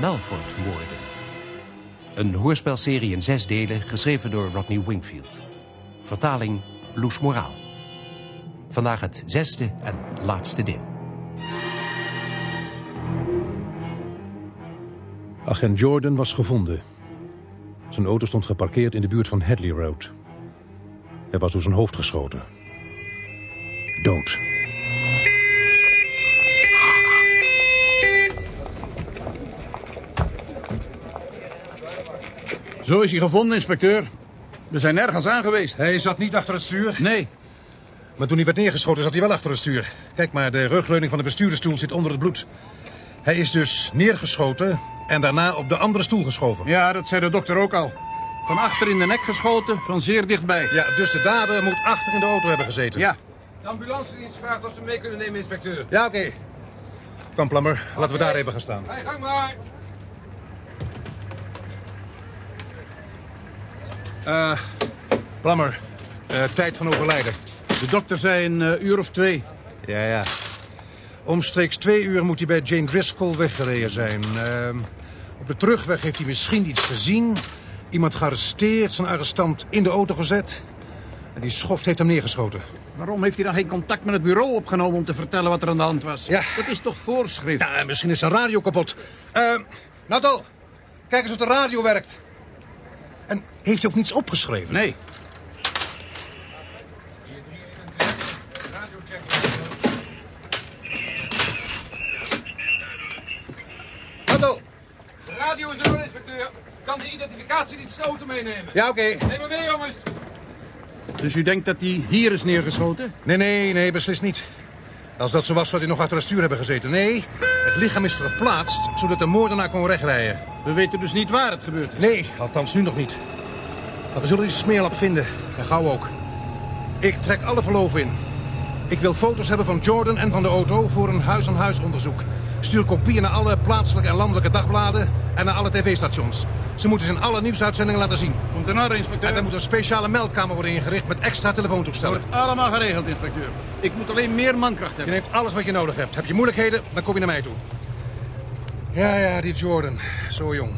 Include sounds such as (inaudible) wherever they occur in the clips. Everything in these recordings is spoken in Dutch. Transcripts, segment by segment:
Melford-moorden. Een hoorspelserie in zes delen, geschreven door Rodney Wingfield. Vertaling Loes Moraal. Vandaag het zesde en laatste deel. Agent Jordan was gevonden. Zijn auto stond geparkeerd in de buurt van Hadley Road. Hij was door zijn hoofd geschoten. Dood. Zo is hij gevonden, inspecteur. We zijn nergens aan geweest. Hij zat niet achter het stuur. Nee. Maar toen hij werd neergeschoten zat hij wel achter het stuur. Kijk maar, de rugleuning van de bestuurdersstoel zit onder het bloed. Hij is dus neergeschoten en daarna op de andere stoel geschoven. Ja, dat zei de dokter ook al. Van achter in de nek geschoten, van zeer dichtbij. Ja, dus de dader moet achter in de auto hebben gezeten. Ja. De ambulancedienst vraagt of ze mee kunnen nemen, inspecteur. Ja, oké. Kom, Plammer. Laten we daar even gaan staan. Hey, gang maar. Eh, Plammer. eh, tijd van overlijden. De dokter zei een eh, uur of twee. Ja, ja. Omstreeks twee uur moet hij bij Jane Driscoll weggereden zijn. Ehm, op de terugweg heeft hij misschien iets gezien. Iemand gearresteerd, zijn arrestant in de auto gezet. En die schoft heeft hem neergeschoten. Waarom heeft hij dan geen contact met het bureau opgenomen om te vertellen wat er aan de hand was? Ja. Dat is toch voorschrift? Ja, en misschien is zijn radio kapot. Eh, Nato, kijk eens of de radio werkt. En heeft hij ook niets opgeschreven? Nee. Nato! De radio is er inspecteur. Kan de identificatie niet de auto meenemen? Ja, oké. Neem maar mee, jongens. Dus u denkt dat hij hier is neergeschoten? Nee, nee, nee, beslist niet. Als dat zo was, zou hij nog achter het stuur hebben gezeten. Nee, het lichaam is verplaatst, zodat de moordenaar kon wegrijden. We weten dus niet waar het gebeurd is. Nee, althans nu nog niet. Maar we zullen die smeerlap vinden. En gauw ook. Ik trek alle verlof in. Ik wil foto's hebben van Jordan en van de auto voor een huis-aan-huis onderzoek. Stuur kopieën naar alle plaatselijke en landelijke dagbladen en naar alle tv-stations. Ze moeten ze in alle nieuwsuitzendingen laten zien. Komt in orde, inspecteur. En er moet een speciale meldkamer worden ingericht met extra telefoontoestellen. Wordt allemaal geregeld, inspecteur. Ik moet alleen meer mankracht Je hebben. neemt alles wat je nodig hebt. Heb je moeilijkheden, dan kom je naar mij toe. Ja, ja, die Jordan. Zo jong.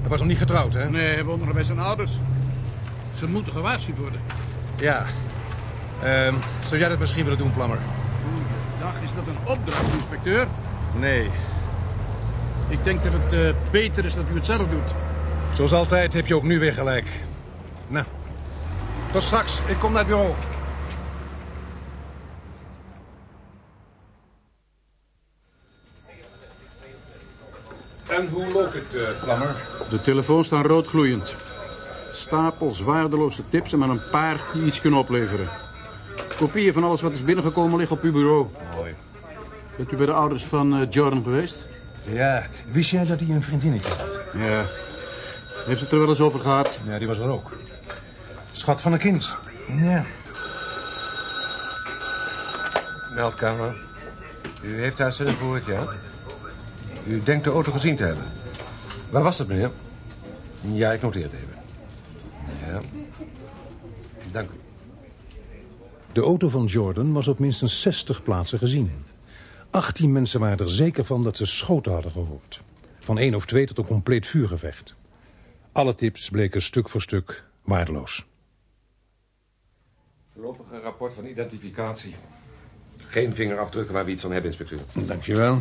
Hij was nog niet getrouwd, hè? Nee, hij woont nog bij zijn ouders. Ze moeten gewaarschuwd worden. Ja. Ehm, zou jij dat misschien willen doen, Plammer? Dag, is dat een opdracht, inspecteur? Nee. Ik denk dat het eh, beter is dat u het zelf doet. Zoals altijd heb je ook nu weer gelijk. Nou, tot straks. Ik kom naar het bureau. En hoe loopt het, uh, Plammer? De telefoons staan roodgloeiend. Stapels waardeloze tips en maar een paar die iets kunnen opleveren. Kopieën van alles wat is binnengekomen liggen op uw bureau. Mooi. Bent u bij de ouders van eh, Jordan geweest? Ja, wist jij dat hij een vriendinnetje had? Ja. Heeft het er wel eens over gehad? Ja, die was er ook. Schat van een kind. Ja. Meldkamer. U heeft haar zullen gehoord, ja? U denkt de auto gezien te hebben. Waar was dat, meneer? Ja, ik noteer het even. Ja. Dank u. De auto van Jordan was op minstens 60 plaatsen gezien. 18 mensen waren er zeker van dat ze schoten hadden gehoord. Van één of twee tot een compleet vuurgevecht. Alle tips bleken stuk voor stuk waardeloos. Voorlopige rapport van identificatie. Geen vingerafdrukken waar we iets van hebben, inspecteur. Dankjewel.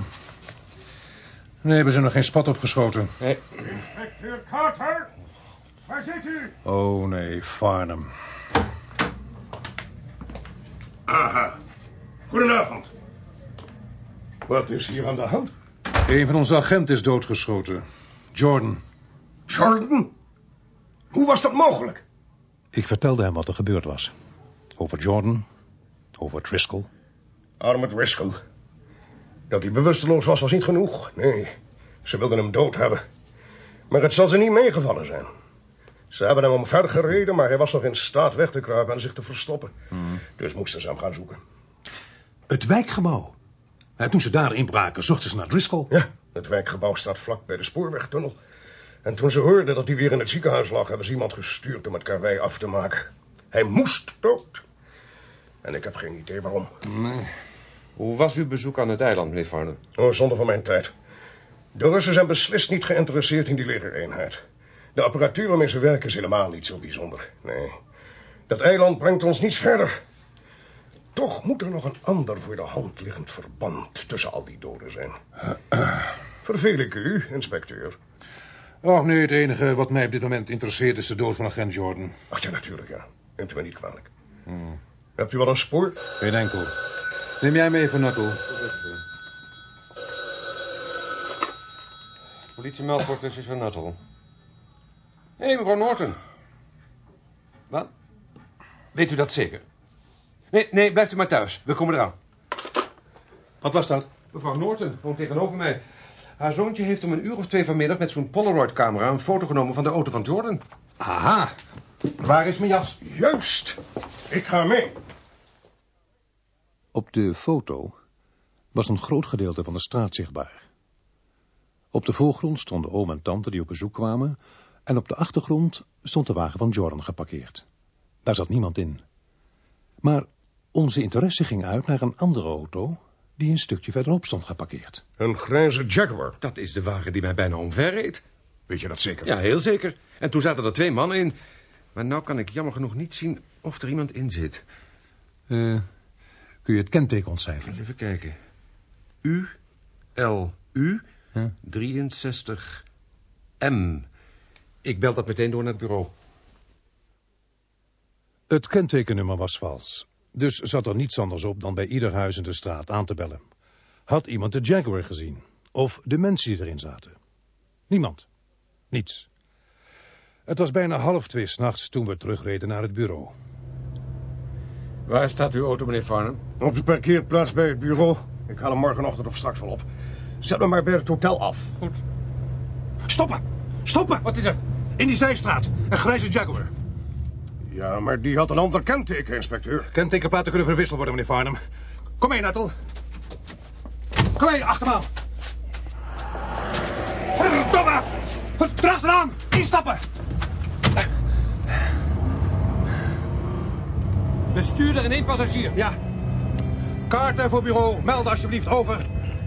Nee, we zijn nog geen spat opgeschoten. Nee. Inspecteur Carter, waar zit u? Oh nee, Farnham. Aha. Goedenavond. Wat is hier aan de hand? Een van onze agenten is doodgeschoten. Jordan. Jordan? Hoe was dat mogelijk? Ik vertelde hem wat er gebeurd was. Over Jordan, over Driscoll. Arme Driscoll. Dat hij bewusteloos was, was niet genoeg. Nee, ze wilden hem dood hebben. Maar het zal ze niet meegevallen zijn. Ze hebben hem omver gereden, maar hij was nog in staat weg te kruipen en zich te verstoppen. Dus moesten ze hem gaan zoeken. Het wijkgebouw. En toen ze daar inbraken, zochten ze naar Driscoll. Ja, het wijkgebouw staat vlak bij de spoorwegtunnel. En toen ze hoorden dat hij weer in het ziekenhuis lag... hebben ze iemand gestuurd om het karwei af te maken. Hij moest dood. En ik heb geen idee waarom. Hoe was uw bezoek aan het eiland, meneer Farnen? Oh, zonder van mijn tijd. De Russen zijn beslist niet geïnteresseerd in die legereenheid. De apparatuur waarmee ze werken is helemaal niet zo bijzonder. Nee, dat eiland brengt ons niets verder. Toch moet er nog een ander voor de hand liggend verband tussen al die doden zijn. Verveel ik u, inspecteur? Oh nee, het enige wat mij op dit moment interesseert is de dood van agent Jordan. Ach ja, natuurlijk, ja. Neemt u me niet kwalijk. Hebt u wel een spoor? Geen enkel. Neem jij me even, Nuttall. Politiemeldwoord is van Nuttall. Hé, hey, mevrouw Norton. Wat? Weet u dat zeker? Nee, nee, blijft u maar thuis. We komen eraan. Wat was dat? Mevrouw Norton woont tegenover mij. Haar zoontje heeft om een uur of twee vanmiddag met zo'n Polaroid-camera een foto genomen van de auto van Jordan. Aha. Waar is mijn jas? Juist. Ik ga mee. Op de foto was een groot gedeelte van de straat zichtbaar. Op de voorgrond stonden oom en tante die op bezoek kwamen... en op de achtergrond stond de wagen van Jordan geparkeerd. Daar zat niemand in. Maar onze interesse ging uit naar een andere auto... die een stukje verderop stond geparkeerd. Een grijze Jaguar. Dat is de wagen die mij bijna omverreed. Weet je dat zeker? Ja, heel zeker. En toen zaten er twee mannen in. Maar nou kan ik jammer genoeg niet zien of er iemand in zit. Eh, kun je het kenteken ontcijferen? Even kijken. U, L, U, Ja. 63 M. Ik bel dat meteen door naar het bureau. Het kentekennummer was vals. Dus zat er niets anders op dan bij ieder huis in de straat aan te bellen. Had iemand de Jaguar gezien? Of de mensen die erin zaten? Niemand. Niets. Het was bijna half twee s'nachts toen we terugreden naar het bureau. Waar staat uw auto, meneer Farnham? Op de parkeerplaats bij het bureau. Ik haal hem morgenochtend of straks wel op. Zet me maar bij het hotel af. Goed. Stoppen! Stoppen! Wat is er? In die zijstraat. Een grijze Jaguar. Ja, maar die had een ander kenteken, inspecteur. Kentekenplaten kunnen verwisseld worden, meneer Farnham. Kom mee, Nettel. Kom mee, achter me aan. Verdomme! Erachteraan! Instappen! Bestuurder en één passagier. Ja. Kaarten voor bureau. Meld alsjeblieft over.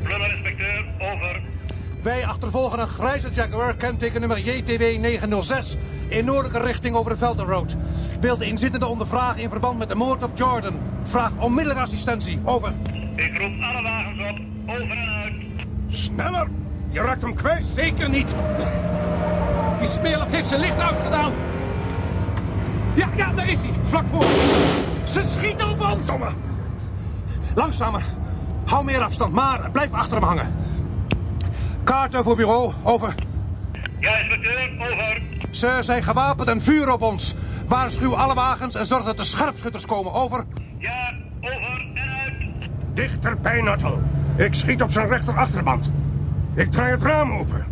Plummer, inspecteur, over. Wij achtervolgen een grijze Jaguar, kenteken nummer JTW 906... in noordelijke richting over de Velden Road. Wil de inzittende ondervragen in verband met de moord op Jordan. Vraag onmiddellijk assistentie. Over. Ik roep alle wagens op. Over en uit. Sneller! Je raakt hem kwijt. Zeker niet. Die smeerlap heeft zijn licht uitgedaan. Ja, ja, daar is hij. Vlak voor ons. Ze schieten op ons. Domme. Langzamer. Hou meer afstand, maar blijf achter hem hangen. Kaarten voor bureau. Over. Ja, inspecteur, over. Ze zijn gewapend en vuren op ons. Waarschuw alle wagens en zorg dat de scherpschutters komen. Over. Ja, over en uit. Dichterbij, Nuttall. Ik schiet op zijn rechterachterband. Ik draai het raam open.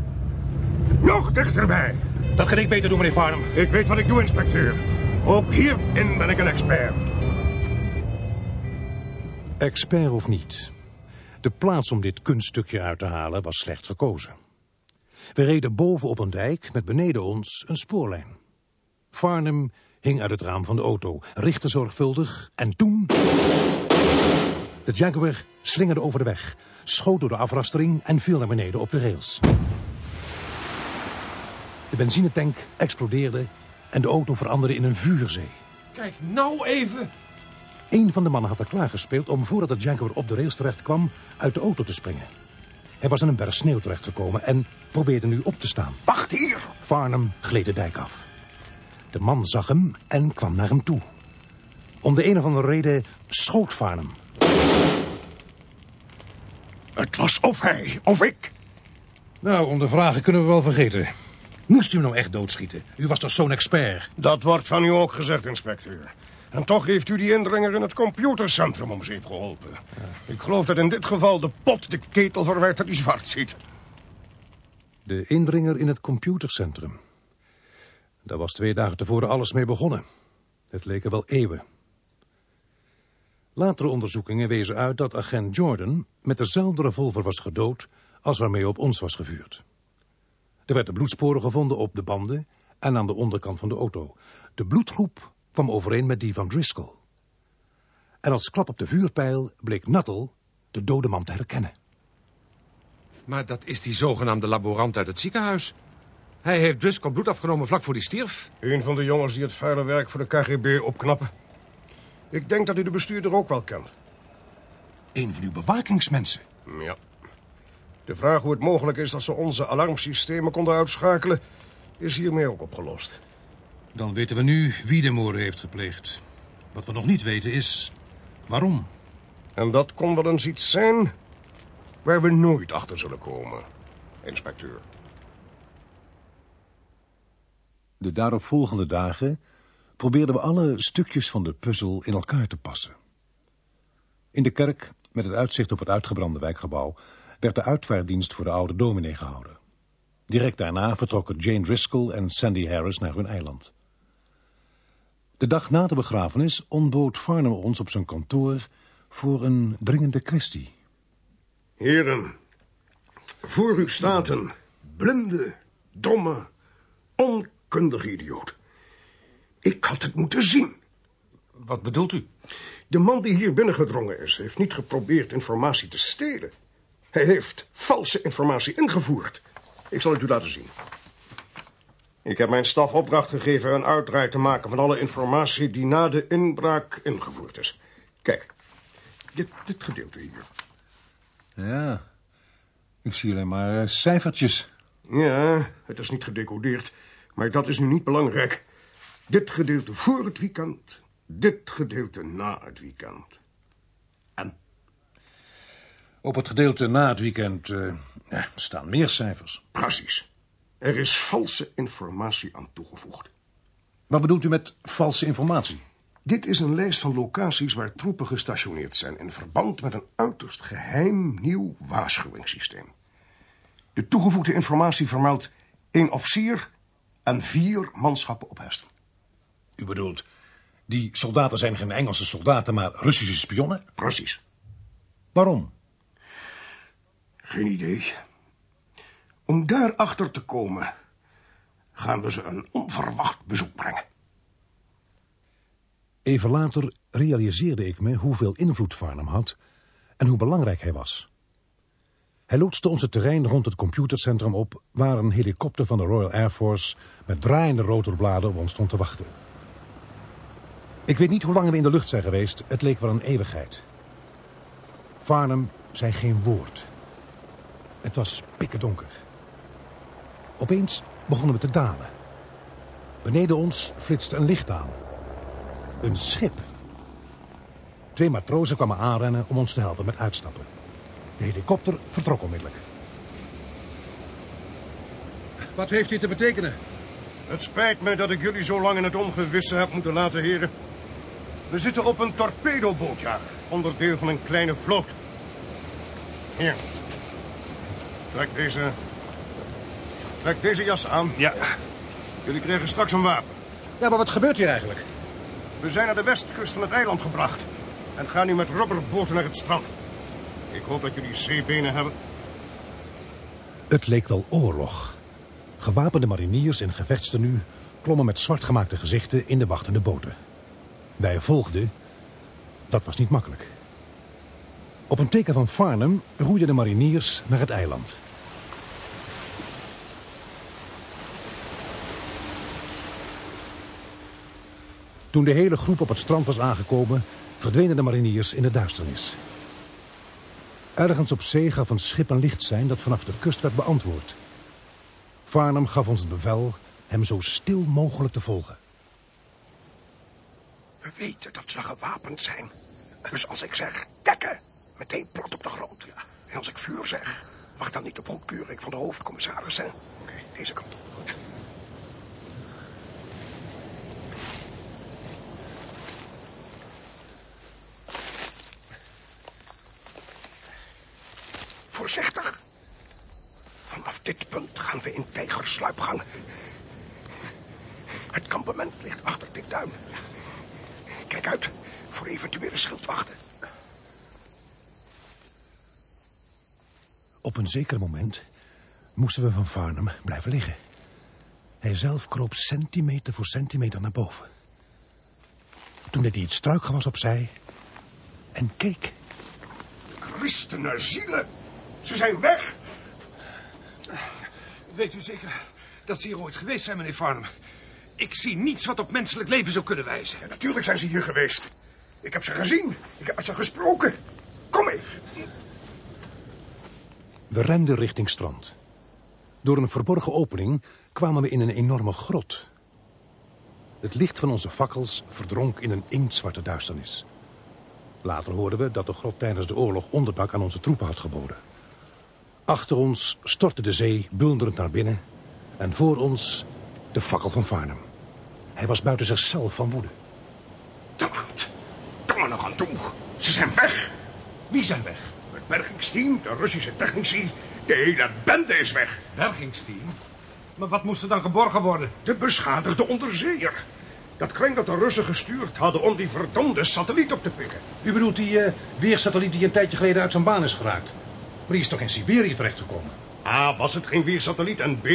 Nog dichterbij. Dat kan ik beter doen, meneer Farnham. Ik weet wat ik doe, inspecteur. Ook hierin ben ik een expert. Expert of niet. De plaats om dit kunststukje uit te halen was slecht gekozen. We reden boven op een dijk met beneden ons een spoorlijn. Farnham hing uit het raam van de auto, richtte zorgvuldig en toen... De Jaguar slingerde over de weg, schoot door de afrastering en viel naar beneden op de rails. De benzinetank explodeerde en de auto veranderde in een vuurzee. Kijk, nou even. Een van de mannen had er klaargespeeld om voordat de Jaguar op de rails terecht kwam uit de auto te springen. Hij was in een berg sneeuw terechtgekomen en probeerde nu op te staan. Wacht hier. Farnham gleed de dijk af. De man zag hem en kwam naar hem toe. Om de een of andere reden schoot Farnham. Het was of hij of ik. Nou, om de vragen kunnen we wel vergeten. Moest u hem nou echt doodschieten? U was toch zo'n expert? Dat wordt van u ook gezegd, inspecteur. En toch heeft u die indringer in het computercentrum om zeep geholpen. Ik geloof dat in dit geval de pot de ketel verwerkt die zwart ziet. De indringer in het computercentrum. Daar was twee dagen tevoren alles mee begonnen. Het leken wel eeuwen. Latere onderzoekingen wezen uit dat agent Jordan met dezelfde revolver was gedood als waarmee op ons was gevuurd. Er werden bloedsporen gevonden op de banden en aan de onderkant van de auto. De bloedgroep kwam overeen met die van Driscoll. En als klap op de vuurpijl bleek Nuttall de dode man te herkennen. Maar dat is die zogenaamde laborant uit het ziekenhuis. Hij heeft Driscoll bloed afgenomen vlak voor die stierf. Een van de jongens die het vuile werk voor de KGB opknappen. Ik denk dat u de bestuurder ook wel kent. Een van uw bewakingsmensen. Ja. De vraag hoe het mogelijk is dat ze onze alarmsystemen konden uitschakelen... is hiermee ook opgelost. Dan weten we nu wie de moorden heeft gepleegd. Wat we nog niet weten is waarom. En dat kon wel eens iets zijn waar we nooit achter zullen komen, inspecteur. De daaropvolgende dagen probeerden we alle stukjes van de puzzel in elkaar te passen. In de kerk, met het uitzicht op het uitgebrande wijkgebouw, werd de uitvaarddienst voor de oude dominee gehouden. Direct daarna vertrokken Jane Driscoll en Sandy Harris naar hun eiland. De dag na de begrafenis ontbood Farnham ons op zijn kantoor voor een dringende kwestie. Heren, voor u staat een blinde, domme, onkundige idioot. Ik had het moeten zien. Wat bedoelt u? De man die hier binnengedrongen is, heeft niet geprobeerd informatie te stelen. Hij heeft valse informatie ingevoerd. Ik zal het u laten zien. Ik heb mijn staf opdracht gegeven een uitdraai te maken van alle informatie die na de inbraak ingevoerd is. Kijk, dit, dit gedeelte hier. Ja, ik zie alleen maar eh, cijfertjes. Ja, het is niet gedecodeerd, maar dat is nu niet belangrijk. Dit gedeelte voor het weekend, dit gedeelte na het weekend. En? Op het gedeelte na het weekend eh, staan meer cijfers. Precies. Er is valse informatie aan toegevoegd. Wat bedoelt u met valse informatie? Dit is een lijst van locaties waar troepen gestationeerd zijn... in verband met een uiterst geheim nieuw waarschuwingssysteem. De toegevoegde informatie vermeldt één officier en vier manschappen op hesten. U bedoelt, die soldaten zijn geen Engelse soldaten, maar Russische spionnen? Precies. Waarom? Geen idee. Om daarachter te komen... gaan we ze een onverwacht bezoek brengen. Even later realiseerde ik me hoeveel invloed Farnham had en hoe belangrijk hij was. Hij loodste ons het terrein rond het computercentrum op... waar een helikopter van de Royal Air Force met draaiende rotorbladen op ons stond te wachten. Ik weet niet hoe lang we in de lucht zijn geweest. Het leek wel een eeuwigheid. Farnham zei geen woord. Het was pikkerdonker. Opeens begonnen we te dalen. Beneden ons flitste een licht aan. Een schip. Twee matrozen kwamen aanrennen om ons te helpen met uitstappen. De helikopter vertrok onmiddellijk. Wat heeft dit te betekenen? Het spijt me dat ik jullie zo lang in het ongewisse heb moeten laten, heren. We zitten op een torpedobootjager, onderdeel van een kleine vloot. Hier. Trek deze... Trek deze jas aan. Ja. Jullie krijgen straks een wapen. Ja, maar wat gebeurt hier eigenlijk? We zijn naar de westkust van het eiland gebracht. En gaan nu met rubberboten naar het strand. Ik hoop dat jullie zeebenen hebben. Het leek wel oorlog. Gewapende mariniers in gevechtstenu klommen met zwartgemaakte gezichten in de wachtende boten. Wij volgden. Dat was niet makkelijk. Op een teken van Farnham roeiden de mariniers naar het eiland. Toen de hele groep op het strand was aangekomen, verdwenen de mariniers in de duisternis. Ergens op zee gaf een schip een licht zijn dat vanaf de kust werd beantwoord. Farnham gaf ons het bevel hem zo stil mogelijk te volgen. We weten dat ze gewapend zijn. Dus als ik zeg, dekken, meteen plat op de grond. En als ik vuur zeg, wacht dan niet de procureur van de hoofdcommissaris, hè? Oké, deze kant op. Voorzichtig. Vanaf dit punt gaan we in tijgersluipgang. Het kampement ligt achter dit duin. Kijk uit voor eventuele schildwachten. Op een zeker moment moesten we van Farnham blijven liggen. Hij zelf kroop centimeter voor centimeter naar boven. Toen deed hij het struikgewas opzij en keek. Christenen zielen. Ze zijn weg. Weet u zeker dat ze hier ooit geweest zijn, meneer Farnham? Ik zie niets wat op menselijk leven zou kunnen wijzen. Ja, natuurlijk zijn ze hier geweest. Ik heb ze gezien. Ik heb met ze gesproken. Kom mee. We renden richting strand. Door een verborgen opening kwamen we in een enorme grot. Het licht van onze fakkels verdronk in een inktzwarte duisternis. Later hoorden we dat de grot tijdens de oorlog onderdak aan onze troepen had geboden. Achter ons stortte de zee bulderend naar binnen... en voor ons de fakkel van Farnham. Hij was buiten zichzelf van woede. Te laat. Kom er nog aan toe. Ze zijn weg. Wie zijn weg? Het bergingsteam, de Russische technici, de hele bende is weg. Bergingsteam? Maar wat moest er dan geborgen worden? De beschadigde onderzeeër. Dat kring dat de Russen gestuurd hadden om die verdomde satelliet op te pikken. U bedoelt die uh, weersatelliet die een tijdje geleden uit zijn baan is geraakt? Maar die is toch in Siberië terechtgekomen? A, was het geen weersatelliet en B,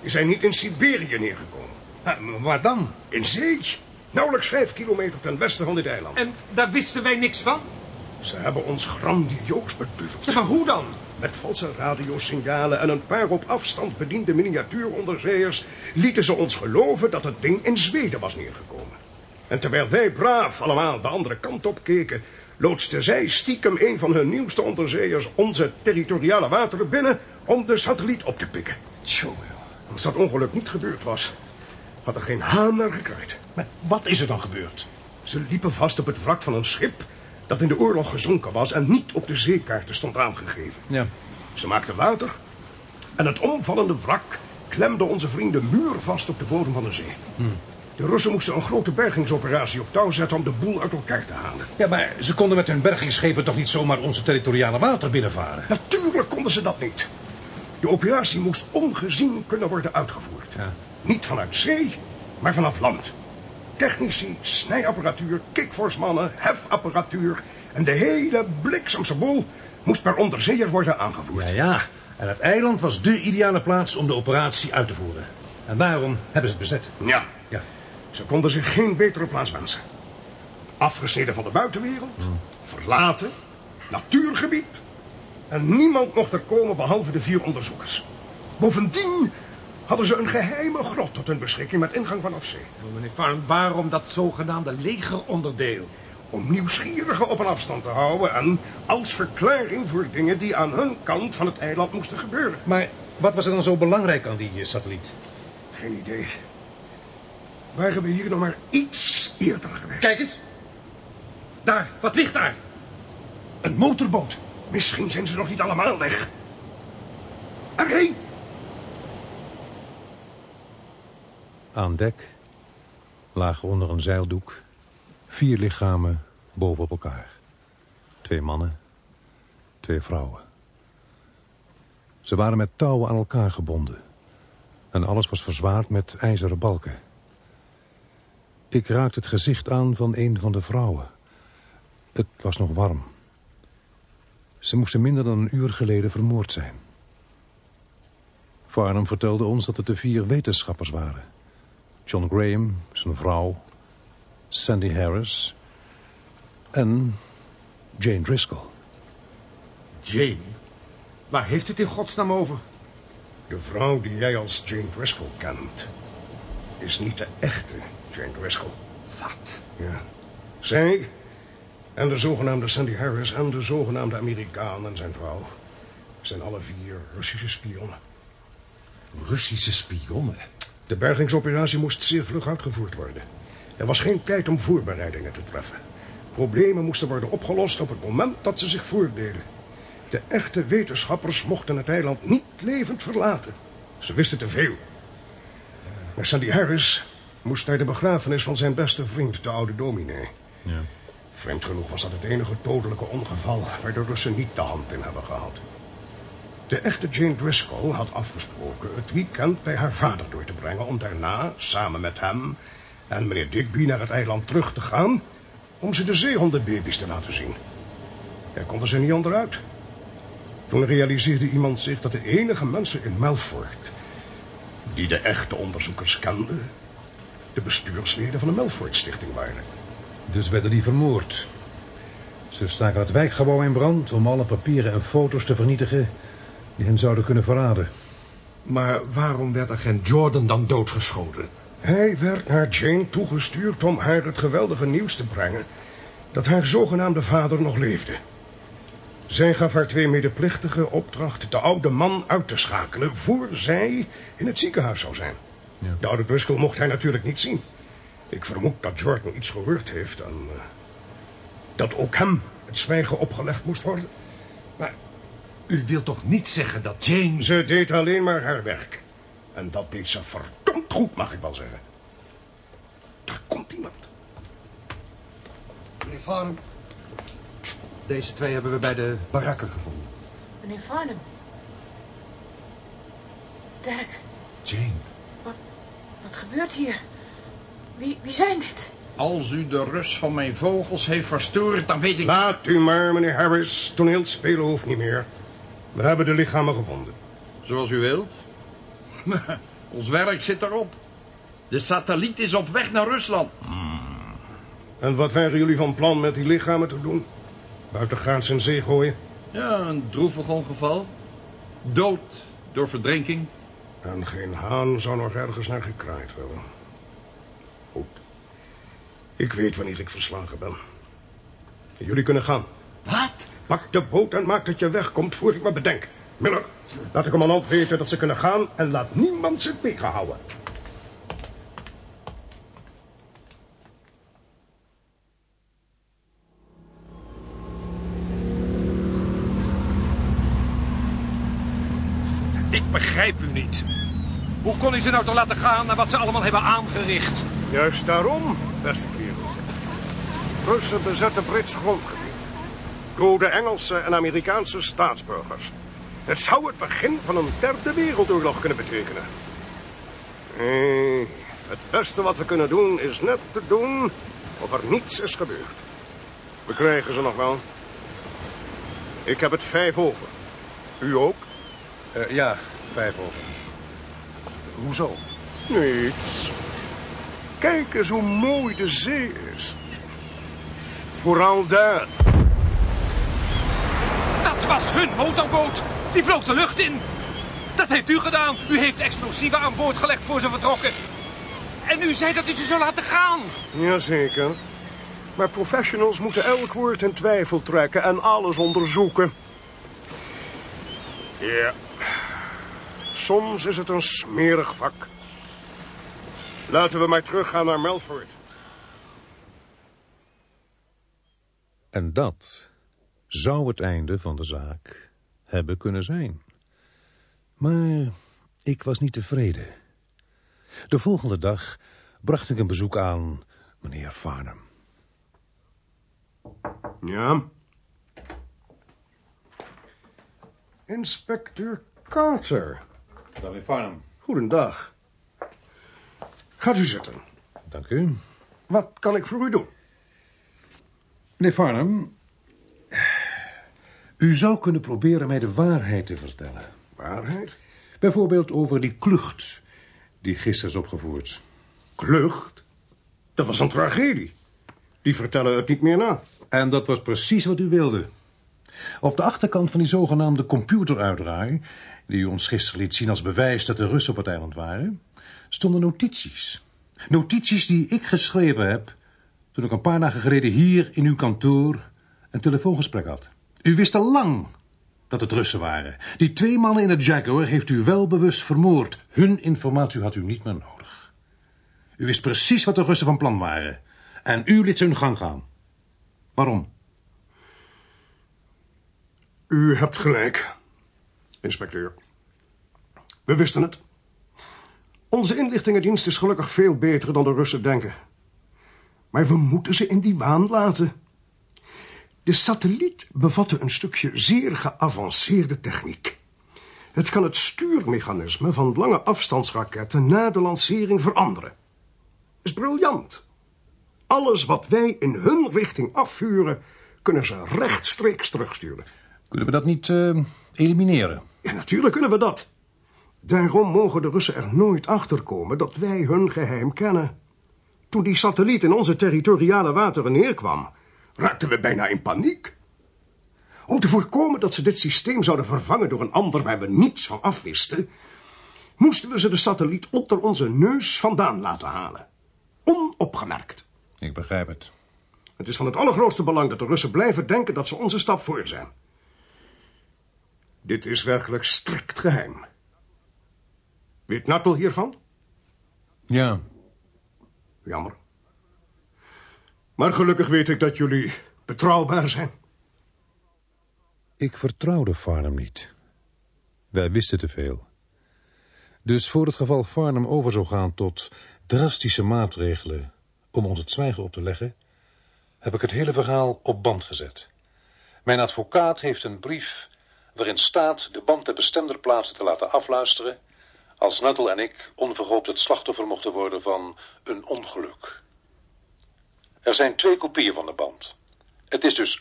is hij niet in Siberië neergekomen. Uh, waar dan? In zee. Nauwelijks vijf kilometer ten westen van dit eiland. En daar wisten wij niks van? Ze hebben ons grandioos beduveld. Ja, maar hoe dan? Met valse radiosignalen en een paar op afstand bediende miniatuuronderzeeërs... lieten ze ons geloven dat het ding in Zweden was neergekomen. En terwijl wij braaf allemaal de andere kant op keken... loodsten zij stiekem een van hun nieuwste onderzeeërs onze territoriale wateren binnen... om de satelliet op te pikken. Als dat ongeluk niet gebeurd was, had er geen haan naar gekraaid. Maar wat is er dan gebeurd? Ze liepen vast op het wrak van een schip dat in de oorlog gezonken was en niet op de zeekaarten stond aangegeven. Ja. Ze maakten water en het omvallende wrak klemde onze vrienden muurvast op de bodem van de zee. De Russen moesten een grote bergingsoperatie op touw zetten om de boel uit elkaar te halen. Ja, maar ze konden met hun bergingsschepen toch niet zomaar onze territoriale water binnenvaren? Natuurlijk konden ze dat niet. De operatie moest ongezien kunnen worden uitgevoerd. Ja. Niet vanuit zee, maar vanaf land. Technici, snijapparatuur, kikvorsmannen, hefapparatuur... en de hele bliksemse boel moest per onderzeeër worden aangevoerd. Ja, ja. En het eiland was dé ideale plaats om de operatie uit te voeren. En daarom hebben ze het bezet. Ja. Ze konden zich geen betere plaats wensen. Afgesneden van de buitenwereld, verlaten, natuurgebied... en niemand mocht er komen behalve de vier onderzoekers. Bovendien hadden ze een geheime grot tot hun beschikking met ingang vanaf zee. Oh, meneer Farnham, waarom dat zogenaamde legeronderdeel? Om nieuwsgierigen op een afstand te houden en als verklaring voor dingen die aan hun kant van het eiland moesten gebeuren. Maar wat was er dan zo belangrijk aan die eh, satelliet? Geen idee. Waren we hier nog maar iets eerder geweest? Kijk eens. Daar, wat ligt daar? Een motorboot. Misschien zijn ze nog niet allemaal weg. Erheen! Aan dek lagen onder een zeildoek vier lichamen boven op elkaar. Twee mannen, twee vrouwen. Ze waren met touwen aan elkaar gebonden. En alles was verzwaard met ijzeren balken. Ik raakte het gezicht aan van een van de vrouwen. Het was nog warm. Ze moesten minder dan een uur geleden vermoord zijn. Farnham vertelde ons dat het de vier wetenschappers waren. John Graham, zijn vrouw, Sandy Harris en Jane Driscoll. Jane? Waar heeft het in godsnaam over? De vrouw die jij als Jane Driscoll kent... is niet de echte Jane Driscoll. Wat? Ja. Zij en de zogenaamde Sandy Harris en de zogenaamde Amerikaan en zijn vrouw... zijn alle vier Russische spionnen. Russische spionnen? De bergingsoperatie moest zeer vlug uitgevoerd worden. Er was geen tijd om voorbereidingen te treffen. Problemen moesten worden opgelost op het moment dat ze zich voordeden. De echte wetenschappers mochten het eiland niet levend verlaten. Ze wisten te veel. Maar Sandy Harris moest naar de begrafenis van zijn beste vriend, de oude dominee. Ja. Vreemd genoeg was dat het enige dodelijke ongeval waar de Russen niet de hand in hebben gehad. De echte Jane Driscoll had afgesproken het weekend bij haar vader door te brengen... om daarna, samen met hem en meneer Digby naar het eiland terug te gaan... om ze de zeehondenbaby's te laten zien. Daar konden ze niet onderuit. Toen realiseerde iemand zich dat de enige mensen in Melfort... die de echte onderzoekers kenden... de bestuursleden van de Melfort Stichting waren. Dus werden die vermoord. Ze staken het wijkgebouw in brand om alle papieren en foto's te vernietigen die hen zouden kunnen verraden. Maar waarom werd agent Jordan dan doodgeschoten? Hij werd naar Jane toegestuurd om haar het geweldige nieuws te brengen... dat haar zogenaamde vader nog leefde. Zij gaf haar twee medeplichtigen opdracht de oude man uit te schakelen... voor zij in het ziekenhuis zou zijn. De oude mocht hij natuurlijk niet zien. Ik vermoed dat Jordan iets gehoord heeft en... eh, dat ook hem het zwijgen opgelegd moest worden. Maar u wilt toch niet zeggen dat Jane... Ze deed alleen maar haar werk. En dat deed ze verdomd goed, mag ik wel zeggen. Daar komt iemand. Meneer Farnham. Deze twee hebben we bij de barakken gevonden. Meneer Farnham. Dirk, Jane. Wat gebeurt hier? Wie, wie zijn dit? Als u de rust van mijn vogels heeft verstoord, dan weet ik... Laat u maar, meneer Harris. Toneelspelen hoeft niet meer. We hebben de lichamen gevonden. Zoals u wilt. (laughs) Ons werk zit erop. De satelliet is op weg naar Rusland. En wat waren jullie van plan met die lichamen te doen? Buitengaans in zee gooien? Ja, een droevig ongeval. Dood door verdrinking. En geen haan zou nog ergens naar gekraaid hebben. Goed. Ik weet wanneer ik verslagen ben. Jullie kunnen gaan. Wat? Pak de boot en maak dat je wegkomt voor ik me bedenk. Miller, laat de commandant weten dat ze kunnen gaan... en laat niemand ze tegenhouden. Ik begrijp niet. Hoe kon u ze nou toch laten gaan naar wat ze allemaal hebben aangericht? Juist daarom, beste kerel. Russen bezetten Brits grondgebied. Doden Engelse en Amerikaanse staatsburgers. Het zou het begin van een derde wereldoorlog kunnen betekenen. Nee, het beste wat we kunnen doen is net te doen of er niets is gebeurd. We krijgen ze nog wel. Ik heb het vijf over. U ook? Eh, ja, vijf over. Hoezo? Niets. Kijk eens hoe mooi de zee is. Vooral daar. Dat was hun motorboot. Die vloog de lucht in. Dat heeft u gedaan. U heeft explosieven aan boord gelegd voor ze vertrokken. En u zei dat u ze zou laten gaan. Jazeker. Maar professionals moeten elk woord in twijfel trekken en alles onderzoeken. Ja. Soms is het een smerig vak. Laten we maar teruggaan naar Melford. En dat zou het einde van de zaak hebben kunnen zijn. Maar ik was niet tevreden. De volgende dag bracht ik een bezoek aan meneer Farnham. Ja. Inspecteur Carter. Meneer Farnham. Goedendag. Gaat u zitten. Dank u. Wat kan ik voor u doen? Meneer Farnham, u zou kunnen proberen mij de waarheid te vertellen. Waarheid? Bijvoorbeeld over die klucht die gisteren is opgevoerd. Klucht? Dat was een tragedie. Die vertellen het niet meer na. En dat was precies wat u wilde. Op de achterkant van die zogenaamde computeruitdraai... die u ons gisteren liet zien als bewijs dat de Russen op het eiland waren... stonden notities. Notities die ik geschreven heb... toen ik een paar dagen geleden hier in uw kantoor een telefoongesprek had. U wist al lang dat het Russen waren. Die twee mannen in het Jaguar heeft u wel bewust vermoord. Hun informatie had u niet meer nodig. U wist precies wat de Russen van plan waren. En u liet ze hun gang gaan. Waarom? U hebt gelijk, inspecteur. We wisten het. Onze inlichtingendienst is gelukkig veel beter dan de Russen denken. Maar we moeten ze in die waan laten. De satelliet bevatte een stukje zeer geavanceerde techniek. Het kan het stuurmechanisme van lange afstandsraketten na de lancering veranderen. Is briljant. Alles wat wij in hun richting afvuren, kunnen ze rechtstreeks terugsturen. Kunnen we dat niet eh, elimineren? Ja, natuurlijk kunnen we dat. Daarom mogen de Russen er nooit achter komen dat wij hun geheim kennen. Toen die satelliet in onze territoriale wateren neerkwam, raakten we bijna in paniek. Om te voorkomen dat ze dit systeem zouden vervangen door een ander waar we niets van afwisten, moesten we ze de satelliet onder onze neus vandaan laten halen. Onopgemerkt. Ik begrijp het. Het is van het allergrootste belang dat de Russen blijven denken dat ze onze stap voor zijn. Dit is werkelijk strikt geheim. Weet Nappel hiervan? Ja. Jammer. Maar gelukkig weet ik dat jullie betrouwbaar zijn. Ik vertrouwde Farnham niet. Wij wisten te veel. Dus voor het geval Farnham over zou gaan tot drastische maatregelen om ons het zwijgen op te leggen, heb ik het hele verhaal op band gezet. Mijn advocaat heeft een brief waarin staat de band ter bestemder plaatsen te laten afluisteren als Nuttall en ik onverhoopt het slachtoffer mochten worden van een ongeluk. Er zijn twee kopieën van de band. Het is dus...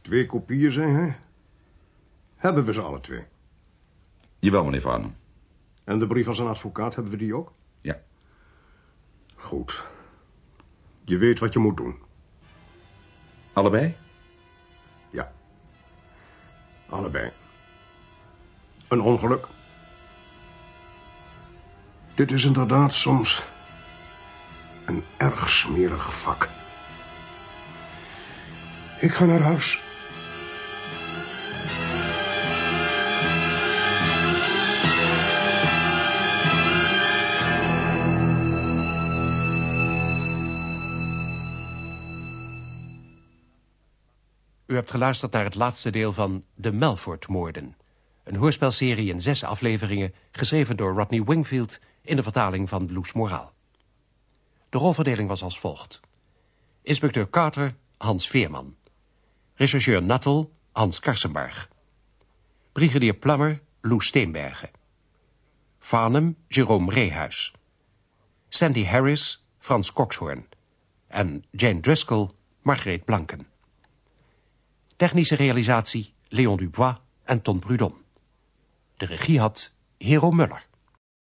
Twee kopieën, zei hij? Hebben we ze alle twee? Jawel, meneer Farnham. En de brief van zijn advocaat, hebben we die ook? Ja. Goed. Je weet wat je moet doen. Allebei? Allebei. Een ongeluk. Dit is inderdaad soms een erg smerig vak. Ik ga naar huis. U hebt geluisterd naar het laatste deel van De Melford-moorden. Een hoorspelserie in zes afleveringen, geschreven door Rodney Wingfield... in de vertaling van Loes Moraal. De rolverdeling was als volgt. Inspecteur Carter, Hans Veerman. Rechercheur Nattel, Hans Karsenbarg. Brigadier Plummer, Loes Steenbergen. Farnham, Jerome Reehuis. Sandy Harris, Frans Kokshoorn. En Jane Driscoll, Margreet Blanken. Technische realisatie Leon Dubois en Ton Prudon. De regie had Hero Muller.